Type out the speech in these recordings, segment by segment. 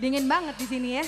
Dingin banget di sini ya.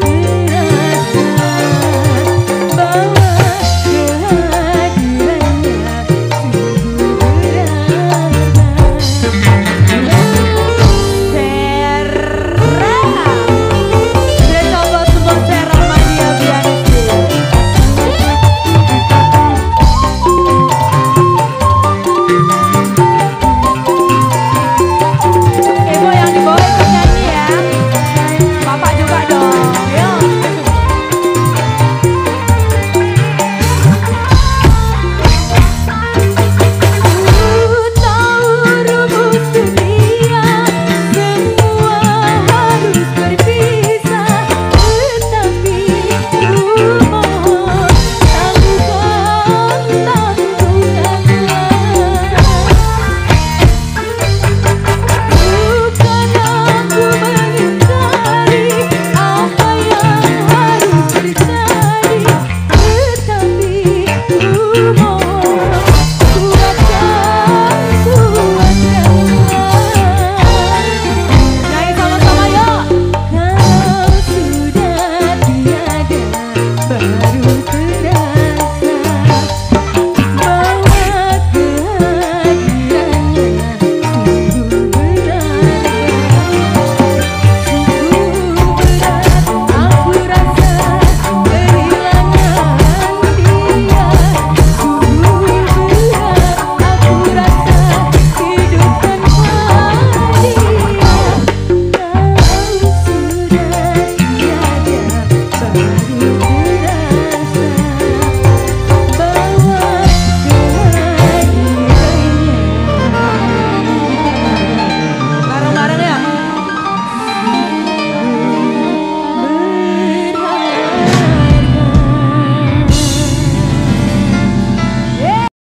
Thank you.